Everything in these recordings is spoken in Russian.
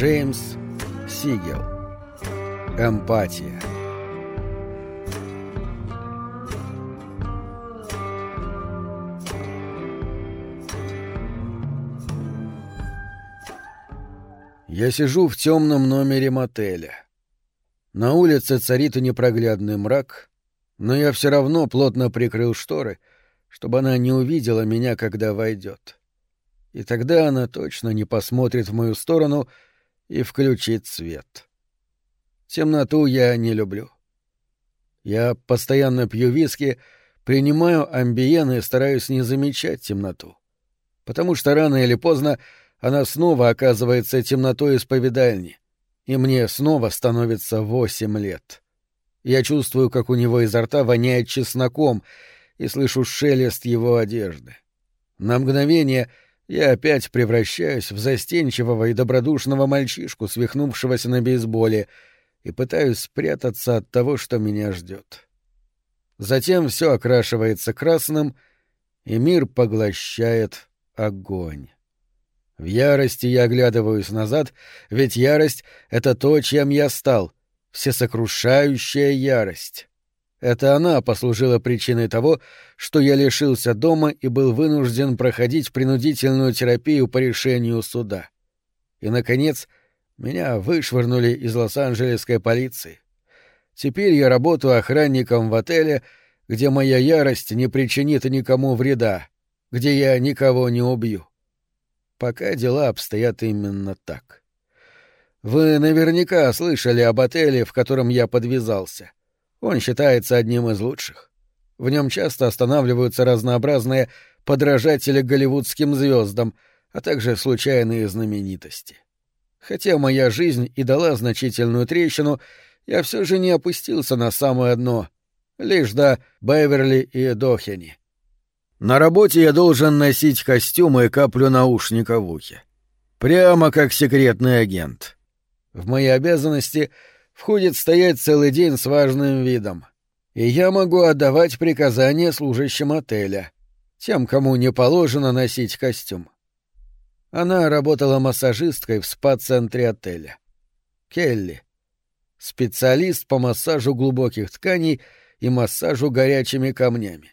Джеймс Сигел. Эмпатия. Я сижу в темном номере мотеля. На улице царит непроглядный мрак, но я все равно плотно прикрыл шторы, чтобы она не увидела меня, когда войдет. И тогда она точно не посмотрит в мою сторону и включит свет. Темноту я не люблю. Я постоянно пью виски, принимаю амбиен и стараюсь не замечать темноту. Потому что рано или поздно она снова оказывается темнотой исповедальни, и мне снова становится восемь лет. Я чувствую, как у него изо рта воняет чесноком, и слышу шелест его одежды. На мгновение я опять превращаюсь в застенчивого и добродушного мальчишку, свихнувшегося на бейсболе, и пытаюсь спрятаться от того, что меня ждет. Затем все окрашивается красным, и мир поглощает огонь. В ярости я оглядываюсь назад, ведь ярость — это то, чем я стал, всесокрушающая ярость. Это она послужила причиной того, что я лишился дома и был вынужден проходить принудительную терапию по решению суда. И, наконец, меня вышвырнули из Лос-Анджелесской полиции. Теперь я работаю охранником в отеле, где моя ярость не причинит никому вреда, где я никого не убью. Пока дела обстоят именно так. Вы наверняка слышали об отеле, в котором я подвязался. Он считается одним из лучших. В нем часто останавливаются разнообразные подражатели голливудским звездам, а также случайные знаменитости. Хотя моя жизнь и дала значительную трещину, я все же не опустился на самое дно, лишь до Беверли и Дохени. На работе я должен носить костюм и каплю наушника в ухе. Прямо как секретный агент. В мои обязанности входит стоять целый день с важным видом. И я могу отдавать приказания служащим отеля, тем, кому не положено носить костюм. Она работала массажисткой в спа-центре отеля. Келли. Специалист по массажу глубоких тканей и массажу горячими камнями.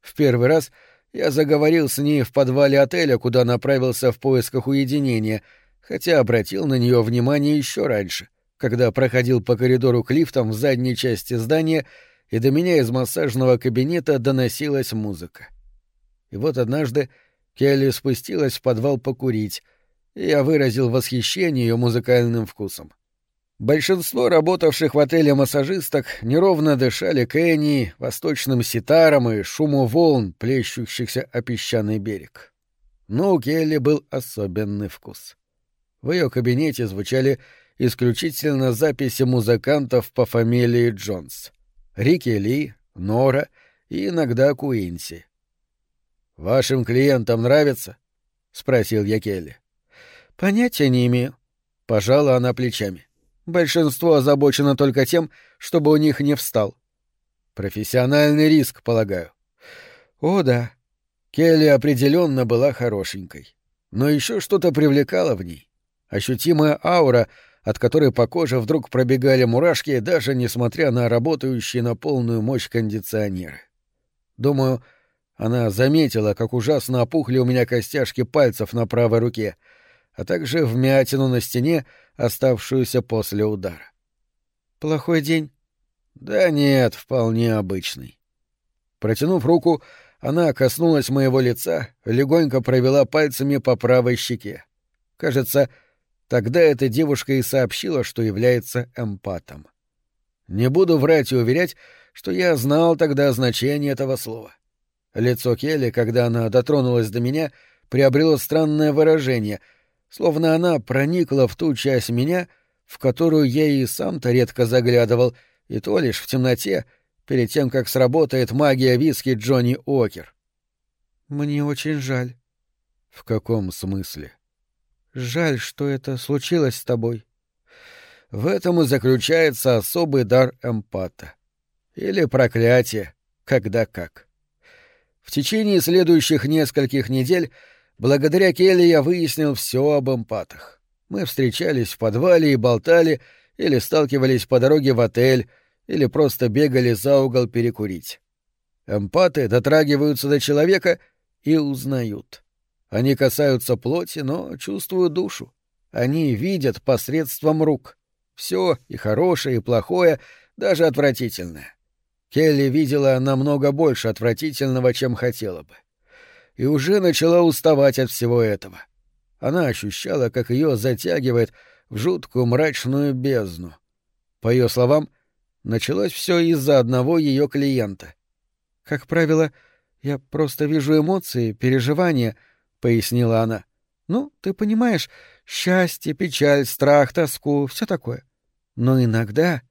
В первый раз я заговорил с ней в подвале отеля, куда направился в поисках уединения, хотя обратил на нее внимание еще раньше, когда проходил по коридору к лифтам в задней части здания, и до меня из массажного кабинета доносилась музыка. И вот однажды Келли спустилась в подвал покурить, и я выразил восхищение ее музыкальным вкусом. Большинство работавших в отеле массажисток неровно дышали Кенни, восточным ситаром и шуму волн, плещущихся о песчаный берег. Но у Келли был особенный вкус. В ее кабинете звучали исключительно записи музыкантов по фамилии Джонс. Рики Ли, Нора и иногда Куинси. «Вашим клиентам нравится?» — спросил я Келли. «Понятия не имею». Пожала она плечами. Большинство озабочено только тем, чтобы у них не встал. Профессиональный риск, полагаю. О, да. Келли определенно была хорошенькой. Но еще что-то привлекало в ней. Ощутимая аура, от которой по коже вдруг пробегали мурашки, даже несмотря на работающие на полную мощь кондиционеры. Думаю, она заметила, как ужасно опухли у меня костяшки пальцев на правой руке — а также вмятину на стене, оставшуюся после удара. «Плохой день?» «Да нет, вполне обычный». Протянув руку, она коснулась моего лица, легонько провела пальцами по правой щеке. Кажется, тогда эта девушка и сообщила, что является эмпатом. Не буду врать и уверять, что я знал тогда значение этого слова. Лицо Келли, когда она дотронулась до меня, приобрело странное выражение — словно она проникла в ту часть меня, в которую я и сам-то редко заглядывал, и то лишь в темноте, перед тем, как сработает магия виски Джонни Окер. «Мне очень жаль». «В каком смысле?» «Жаль, что это случилось с тобой». В этом и заключается особый дар эмпата. Или проклятие, когда как. В течение следующих нескольких недель Благодаря Келли я выяснил все об эмпатах. Мы встречались в подвале и болтали, или сталкивались по дороге в отель, или просто бегали за угол перекурить. Эмпаты дотрагиваются до человека и узнают. Они касаются плоти, но чувствуют душу. Они видят посредством рук. Все, и хорошее, и плохое, даже отвратительное. Келли видела намного больше отвратительного, чем хотела бы. И уже начала уставать от всего этого. Она ощущала, как ее затягивает в жуткую мрачную бездну. По ее словам, началось все из-за одного ее клиента. Как правило, я просто вижу эмоции, переживания, пояснила она. Ну, ты понимаешь, счастье, печаль, страх, тоску, все такое. Но иногда,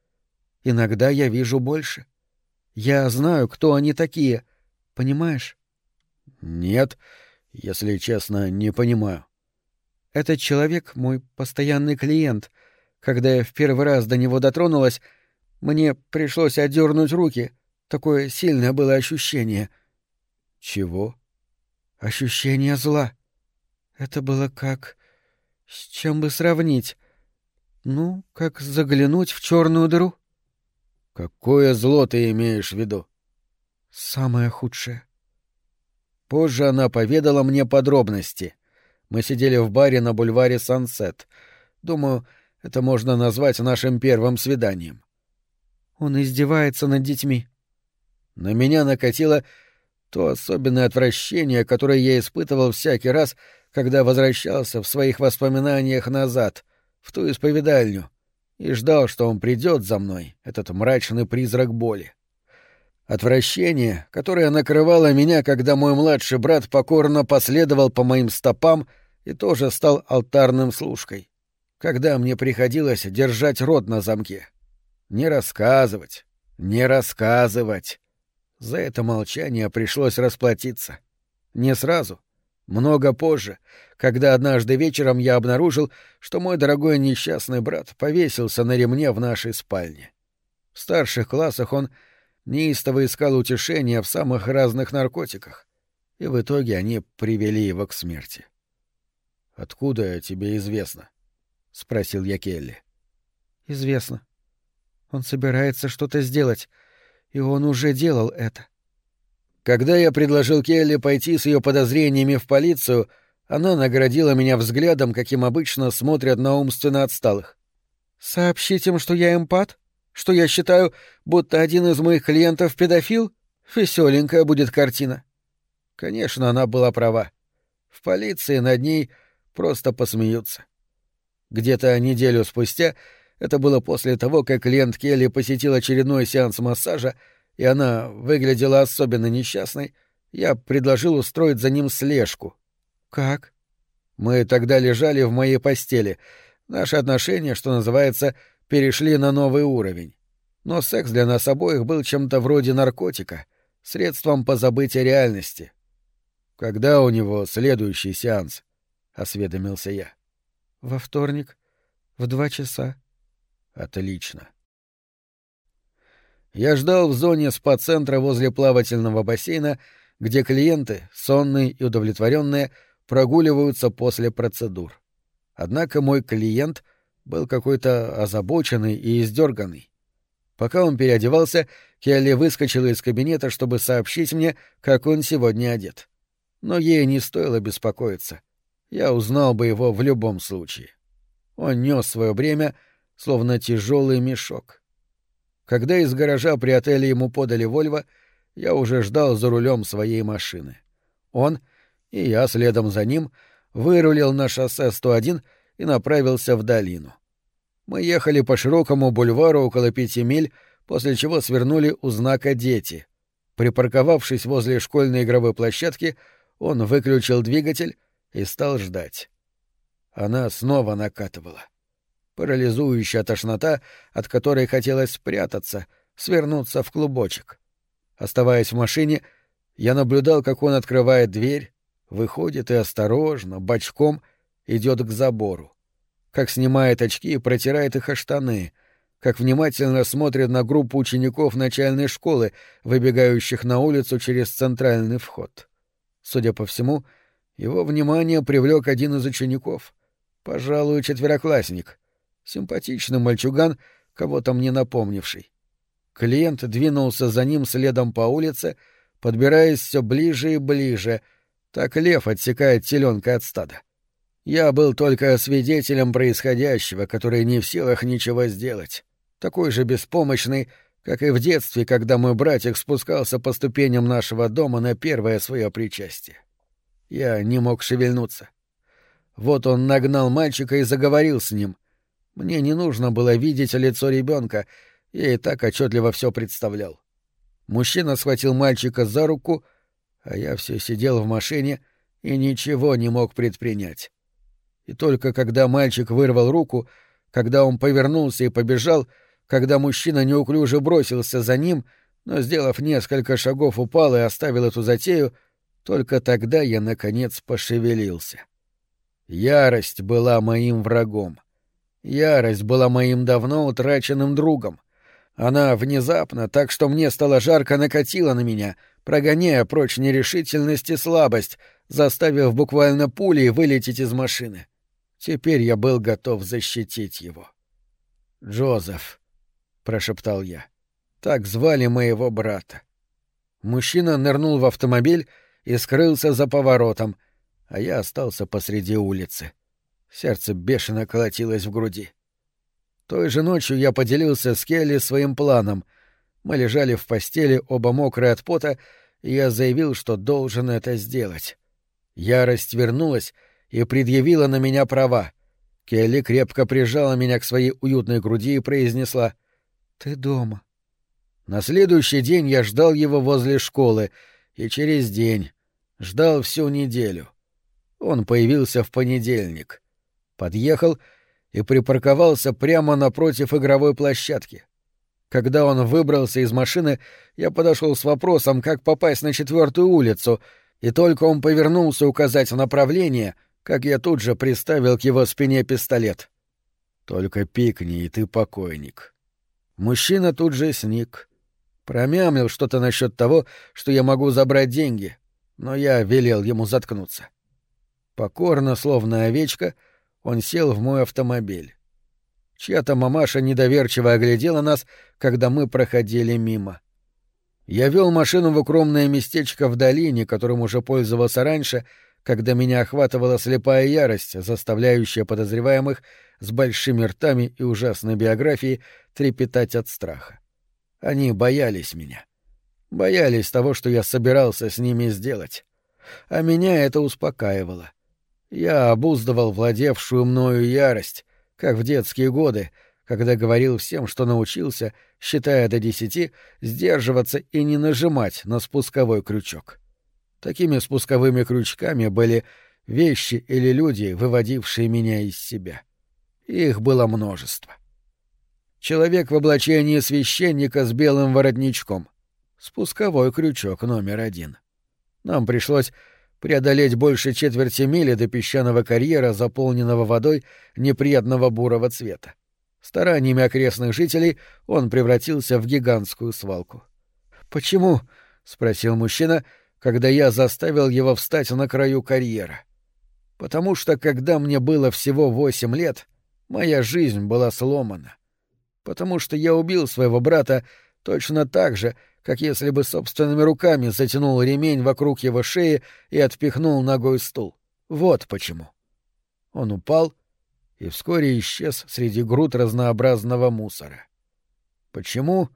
иногда я вижу больше. Я знаю, кто они такие. Понимаешь? Нет, если честно, не понимаю. Этот человек — мой постоянный клиент. Когда я в первый раз до него дотронулась, мне пришлось отдернуть руки. Такое сильное было ощущение. Чего? Ощущение зла. Это было как... С чем бы сравнить? Ну, как заглянуть в черную дыру. Какое зло ты имеешь в виду? Самое худшее. Позже она поведала мне подробности. Мы сидели в баре на бульваре Сансет. Думаю, это можно назвать нашим первым свиданием. Он издевается над детьми. На меня накатило то особенное отвращение, которое я испытывал всякий раз, когда возвращался в своих воспоминаниях назад, в ту исповедальню, и ждал, что он придет за мной, этот мрачный призрак боли. Отвращение, которое накрывало меня, когда мой младший брат покорно последовал по моим стопам и тоже стал алтарным служкой, когда мне приходилось держать рот на замке. Не рассказывать, не рассказывать. За это молчание пришлось расплатиться. Не сразу — много позже, когда однажды вечером я обнаружил, что мой дорогой несчастный брат повесился на ремне в нашей спальне. В старших классах он неистово искал утешения в самых разных наркотиках, и в итоге они привели его к смерти. «Откуда тебе известно?» — спросил я Келли. «Известно. Он собирается что-то сделать, и он уже делал это. Когда я предложил Келли пойти с ее подозрениями в полицию, она наградила меня взглядом, каким обычно смотрят на умственно отсталых. «Сообщить им, что я эмпат? Что я считаю, будто один из моих клиентов педофил? Веселенькая будет картина». Конечно, она была права. В полиции над ней просто посмеются. Где-то неделю спустя, это было после того, как клиент Келли посетил очередной сеанс массажа, и она выглядела особенно несчастной, я предложил устроить за ним слежку. «Как?» Мы тогда лежали в моей постели. Наши отношения, что называется, перешли на новый уровень. Но секс для нас обоих был чем-то вроде наркотика, средством позабыть о реальности. «Когда у него следующий сеанс?» — осведомился я. «Во вторник. В два часа». «Отлично. Я ждал в зоне спа-центра возле плавательного бассейна, где клиенты, сонные и удовлетворенные, прогуливаются после процедур. Однако мой клиент был какой-то озабоченный и издерганный. Пока он переодевался, Келли выскочила из кабинета, чтобы сообщить мне, как он сегодня одет. Но ей не стоило беспокоиться. Я узнал бы его в любом случае. Он нес свое бремя, словно тяжелый мешок. Когда из гаража при отеле ему подали Вольво, я уже ждал за рулем своей машины. Он, и я следом за ним, вырулил на шоссе 101 и направился в долину. Мы ехали по широкому бульвару около пяти миль, после чего свернули у знака «Дети». Припарковавшись возле школьной игровой площадки, он выключил двигатель и стал ждать. Она снова накатывала парализующая тошнота, от которой хотелось спрятаться, свернуться в клубочек. Оставаясь в машине, я наблюдал, как он открывает дверь, выходит и осторожно, бочком, идет к забору. Как снимает очки и протирает их о штаны, как внимательно смотрит на группу учеников начальной школы, выбегающих на улицу через центральный вход. Судя по всему, его внимание привлек один из учеников — Пожалуй, четвероклассник. Симпатичный мальчуган, кого-то мне напомнивший. Клиент двинулся за ним следом по улице, подбираясь все ближе и ближе. Так лев отсекает теленка от стада. Я был только свидетелем происходящего, который не в силах ничего сделать. Такой же беспомощный, как и в детстве, когда мой братик спускался по ступеням нашего дома на первое свое причастие. Я не мог шевельнуться. Вот он нагнал мальчика и заговорил с ним. Мне не нужно было видеть лицо ребенка, я и так отчетливо все представлял. Мужчина схватил мальчика за руку, а я все сидел в машине и ничего не мог предпринять. И только когда мальчик вырвал руку, когда он повернулся и побежал, когда мужчина неуклюже бросился за ним, но, сделав несколько шагов, упал и оставил эту затею, только тогда я, наконец, пошевелился. Ярость была моим врагом. Ярость была моим давно утраченным другом. Она внезапно, так что мне стало жарко, накатила на меня, прогоняя прочь нерешительность и слабость, заставив буквально пулей вылететь из машины. Теперь я был готов защитить его. «Джозеф», — прошептал я, — «так звали моего брата». Мужчина нырнул в автомобиль и скрылся за поворотом, а я остался посреди улицы. Сердце бешено колотилось в груди. Той же ночью я поделился с Келли своим планом. Мы лежали в постели, оба мокрые от пота, и я заявил, что должен это сделать. Ярость вернулась и предъявила на меня права. Келли крепко прижала меня к своей уютной груди и произнесла «Ты дома». На следующий день я ждал его возле школы, и через день. Ждал всю неделю. Он появился в понедельник подъехал и припарковался прямо напротив игровой площадки. Когда он выбрался из машины, я подошел с вопросом, как попасть на четвертую улицу, и только он повернулся указать направление, как я тут же приставил к его спине пистолет. «Только пикни, и ты покойник». Мужчина тут же сник. Промямлил что-то насчет того, что я могу забрать деньги, но я велел ему заткнуться. Покорно, словно овечка, — он сел в мой автомобиль. Чья-то мамаша недоверчиво оглядела нас, когда мы проходили мимо. Я вел машину в укромное местечко в долине, которым уже пользовался раньше, когда меня охватывала слепая ярость, заставляющая подозреваемых с большими ртами и ужасной биографией трепетать от страха. Они боялись меня. Боялись того, что я собирался с ними сделать. А меня это успокаивало. Я обуздывал владевшую мною ярость, как в детские годы, когда говорил всем, что научился, считая до десяти, сдерживаться и не нажимать на спусковой крючок. Такими спусковыми крючками были вещи или люди, выводившие меня из себя. Их было множество. Человек в облачении священника с белым воротничком. Спусковой крючок номер один. Нам пришлось преодолеть больше четверти мили до песчаного карьера, заполненного водой неприятного бурого цвета. Стараниями окрестных жителей он превратился в гигантскую свалку. «Почему?» — спросил мужчина, когда я заставил его встать на краю карьера. «Потому что, когда мне было всего восемь лет, моя жизнь была сломана. Потому что я убил своего брата точно так же, как если бы собственными руками затянул ремень вокруг его шеи и отпихнул ногой стул. Вот почему. Он упал и вскоре исчез среди груд разнообразного мусора. Почему?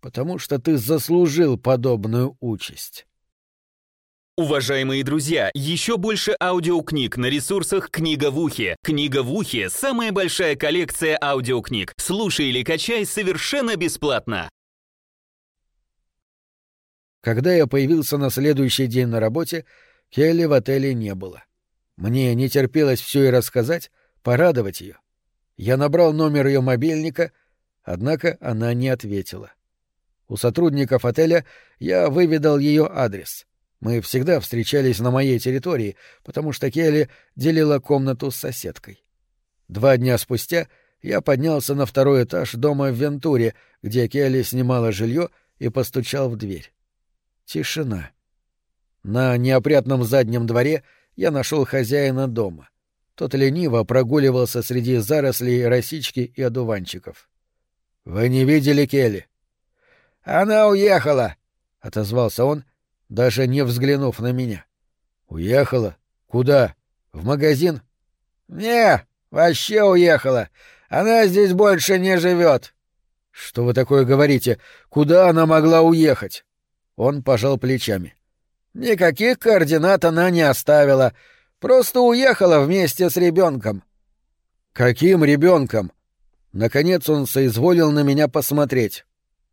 Потому что ты заслужил подобную участь. Уважаемые друзья, еще больше аудиокниг на ресурсах «Книга в ухе». «Книга в ухе» — самая большая коллекция аудиокниг. Слушай или качай совершенно бесплатно. Когда я появился на следующий день на работе, Келли в отеле не было. Мне не терпелось все и рассказать, порадовать ее. Я набрал номер ее мобильника, однако она не ответила. У сотрудников отеля я выведал ее адрес. Мы всегда встречались на моей территории, потому что Келли делила комнату с соседкой. Два дня спустя я поднялся на второй этаж дома в Вентуре, где Келли снимала жилье, и постучал в дверь. Тишина. На неопрятном заднем дворе я нашел хозяина дома. Тот лениво прогуливался среди зарослей росички и одуванчиков. «Вы не видели Келли?» «Она уехала!» — отозвался он, даже не взглянув на меня. «Уехала? Куда? В магазин?» «Не, вообще уехала. Она здесь больше не живет. «Что вы такое говорите? Куда она могла уехать?» Он пожал плечами. «Никаких координат она не оставила. Просто уехала вместе с ребенком. «Каким ребенком? Наконец он соизволил на меня посмотреть.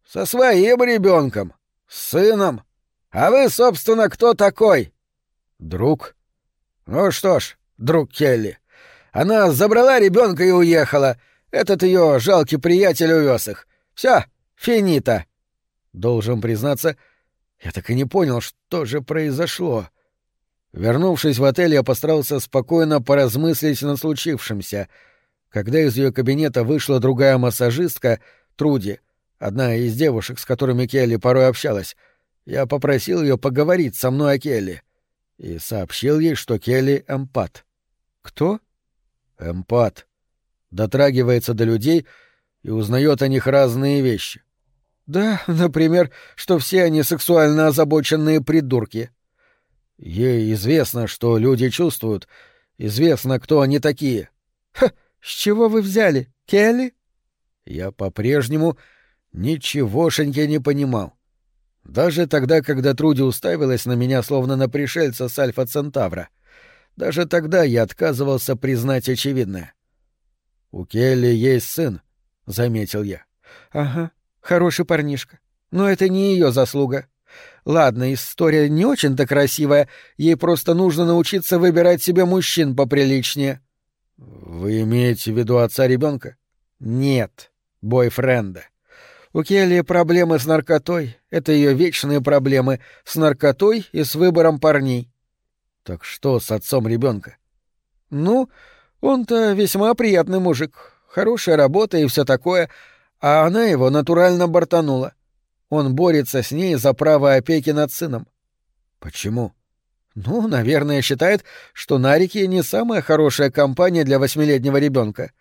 «Со своим ребенком, С сыном. А вы, собственно, кто такой?» «Друг». «Ну что ж, друг Келли. Она забрала ребенка и уехала. Этот ее жалкий приятель увез их. Все, финита. Должен признаться, я так и не понял, что же произошло. Вернувшись в отель, я постарался спокойно поразмыслить над случившимся. Когда из ее кабинета вышла другая массажистка, Труди, одна из девушек, с которыми Келли порой общалась, я попросил ее поговорить со мной о Келли и сообщил ей, что Келли — эмпат. Кто? Эмпат. Дотрагивается до людей — и узнает о них разные вещи. Да, например, что все они сексуально озабоченные придурки. Ей известно, что люди чувствуют, известно, кто они такие. Ха, с чего вы взяли, Келли? Я по-прежнему ничегошеньки не понимал. Даже тогда, когда Труди уставилась на меня, словно на пришельца с Альфа-Центавра, даже тогда я отказывался признать очевидное. У Келли есть сын, — заметил я. «Ага, хороший парнишка. Но это не ее заслуга. Ладно, история не очень-то красивая, ей просто нужно научиться выбирать себе мужчин поприличнее». «Вы имеете в виду отца ребенка? «Нет, бойфренда. У Келли проблемы с наркотой. Это ее вечные проблемы с наркотой и с выбором парней. Так что с отцом ребенка? Ну, он-то весьма приятный мужик хорошая работа и все такое, а она его натурально бортанула. Он борется с ней за право опеки над сыном. Почему? Ну, наверное, считает, что Нарики не самая хорошая компания для восьмилетнего ребенка,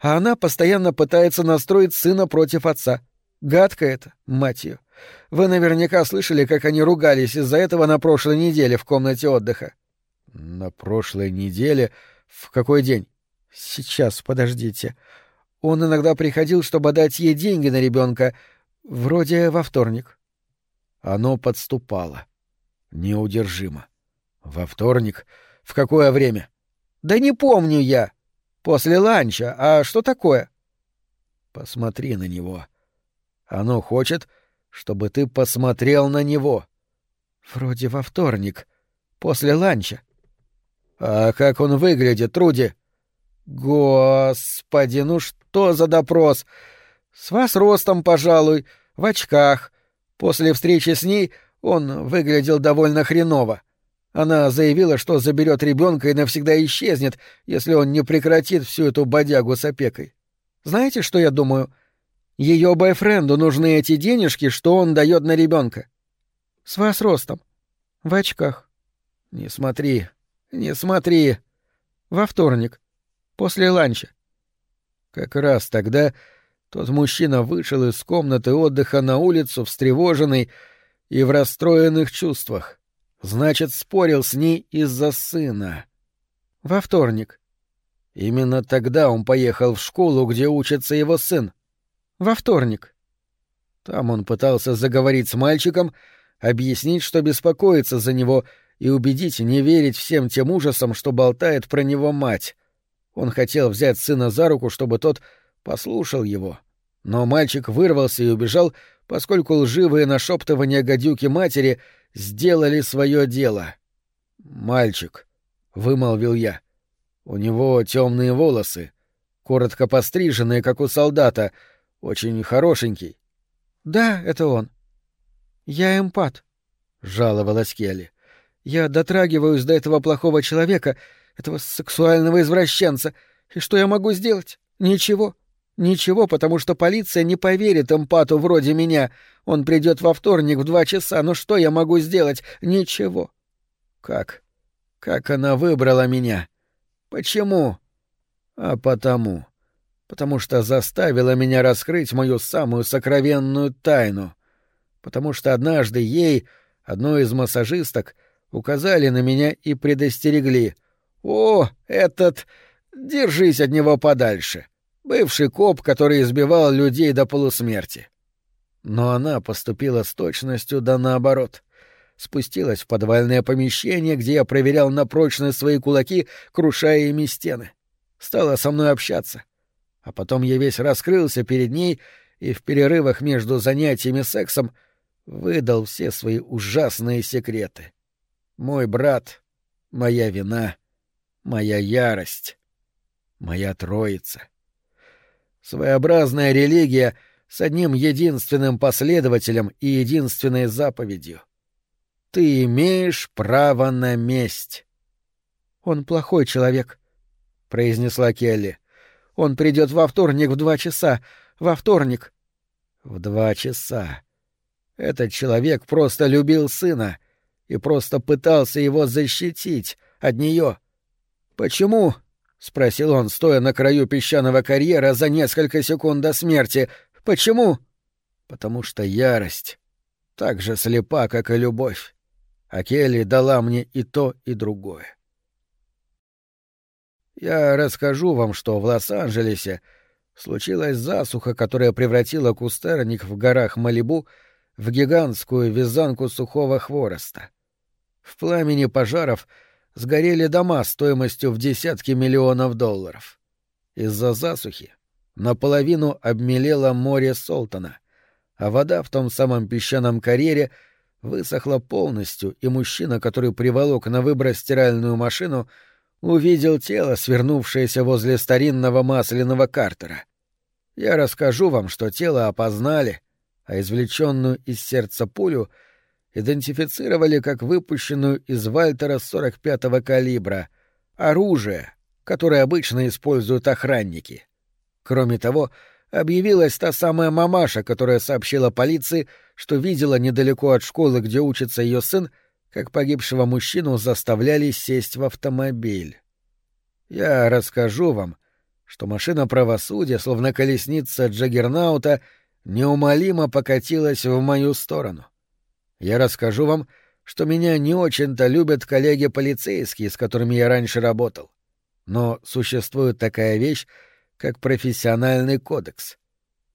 а она постоянно пытается настроить сына против отца. Гадко это, мать ее. Вы наверняка слышали, как они ругались из-за этого на прошлой неделе в комнате отдыха. На прошлой неделе? В какой день? Сейчас, подождите. Он иногда приходил, чтобы дать ей деньги на ребенка, вроде во вторник. Оно подступало. Неудержимо. Во вторник? В какое время? Да не помню я. После ланча. А что такое? Посмотри на него. Оно хочет, чтобы ты посмотрел на него. Вроде во вторник. После ланча. А как он выглядит, Труди? Господи, ну что за допрос? С вас ростом, пожалуй, в очках. После встречи с ней он выглядел довольно хреново. Она заявила, что заберет ребенка и навсегда исчезнет, если он не прекратит всю эту бодягу с опекой. Знаете, что я думаю? Ее бойфренду нужны эти денежки, что он дает на ребенка. С вас ростом. В очках. Не смотри, не смотри. Во вторник после ланча. Как раз тогда тот мужчина вышел из комнаты отдыха на улицу встревоженный и в расстроенных чувствах. Значит, спорил с ней из-за сына. Во вторник. Именно тогда он поехал в школу, где учится его сын. Во вторник. Там он пытался заговорить с мальчиком, объяснить, что беспокоится за него, и убедить не верить всем тем ужасам, что болтает про него мать. Он хотел взять сына за руку, чтобы тот послушал его. Но мальчик вырвался и убежал, поскольку лживые нашептывания гадюки матери сделали свое дело. «Мальчик», — вымолвил я. «У него темные волосы, коротко постриженные, как у солдата, очень хорошенький». «Да, это он». «Я эмпат», — жаловалась Келли. «Я дотрагиваюсь до этого плохого человека этого сексуального извращенца. И что я могу сделать? Ничего. Ничего, потому что полиция не поверит эмпату вроде меня. Он придет во вторник в два часа, но что я могу сделать? Ничего. Как? Как она выбрала меня? Почему? А потому. Потому что заставила меня раскрыть мою самую сокровенную тайну. Потому что однажды ей, одной из массажисток, указали на меня и предостерегли. «О, этот... Держись от него подальше. Бывший коп, который избивал людей до полусмерти». Но она поступила с точностью да наоборот спустилась в подвальное помещение, где я проверял на прочность свои кулаки, крушая ими стены. Стала со мной общаться. А потом я весь раскрылся перед ней и в перерывах между занятиями сексом выдал все свои ужасные секреты. Мой брат, моя вина, моя ярость, моя троица. Своеобразная религия с одним единственным последователем и единственной заповедью — ты имеешь право на месть. Он плохой человек, произнесла Келли. Он придет во вторник в два часа. Во вторник. В два часа. Этот человек просто любил сына и просто пытался его защитить от нее. Почему? спросил он, стоя на краю песчаного карьера за несколько секунд до смерти. Почему? Потому что ярость так же слепа, как и любовь а Келли дала мне и то, и другое. Я расскажу вам, что в Лос-Анджелесе случилась засуха, которая превратила кустарник в горах Малибу в гигантскую вязанку сухого хвороста. В пламени пожаров сгорели дома стоимостью в десятки миллионов долларов. Из-за засухи наполовину обмелело море Солтона, а вода в том самом песчаном карьере — высохла полностью, и мужчина, который приволок на выброс стиральную машину, увидел тело, свернувшееся возле старинного масляного картера. Я расскажу вам, что тело опознали, а извлеченную из сердца пулю идентифицировали как выпущенную из Вальтера 45-го калибра, оружие, которое обычно используют охранники. Кроме того, объявилась та самая мамаша, которая сообщила полиции, что видела недалеко от школы, где учится ее сын, как погибшего мужчину заставляли сесть в автомобиль. Я расскажу вам, что машина правосудия, словно колесница Джаггернаута, неумолимо покатилась в мою сторону. Я расскажу вам, что меня не очень-то любят коллеги-полицейские, с которыми я раньше работал. Но существует такая вещь, как профессиональный кодекс.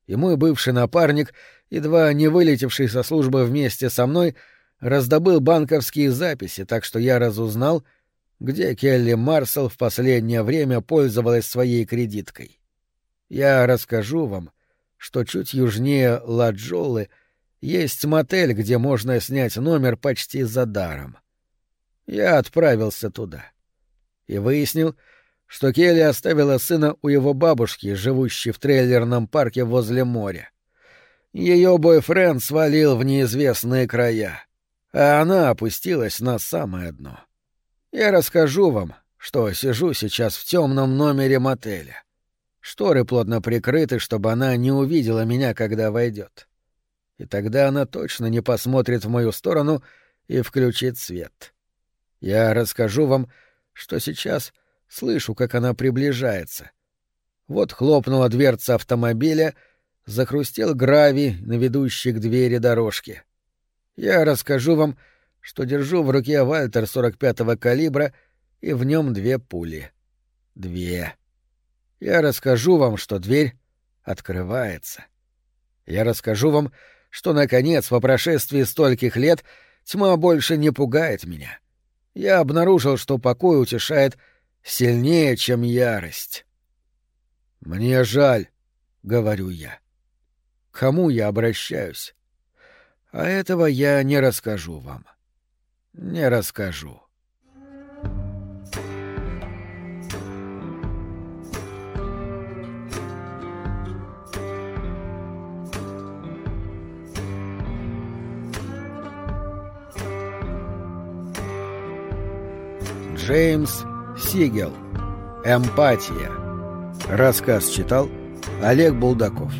И мой бывший напарник, едва не вылетевший со службы вместе со мной, раздобыл банковские записи, так что я разузнал, где Келли Марсел в последнее время пользовалась своей кредиткой. Я расскажу вам, что чуть южнее Ладжолы есть мотель, где можно снять номер почти за даром. Я отправился туда и выяснил, что Келли оставила сына у его бабушки, живущей в трейлерном парке возле моря. Ее бойфренд свалил в неизвестные края, а она опустилась на самое дно. Я расскажу вам, что сижу сейчас в темном номере мотеля. Шторы плотно прикрыты, чтобы она не увидела меня, когда войдет. И тогда она точно не посмотрит в мою сторону и включит свет. Я расскажу вам, что сейчас — Слышу, как она приближается. Вот хлопнула дверца автомобиля, захрустел гравий на ведущей к двери дорожке. Я расскажу вам, что держу в руке Вальтер 45-го калибра, и в нем две пули. Две. Я расскажу вам, что дверь открывается. Я расскажу вам, что, наконец, по прошествии стольких лет тьма больше не пугает меня. Я обнаружил, что покой утешает сильнее, чем ярость. «Мне жаль», — говорю я. «Кому я обращаюсь?» А этого я не расскажу вам. Не расскажу. Джеймс Сигел. Эмпатия. Рассказ читал Олег Булдаков.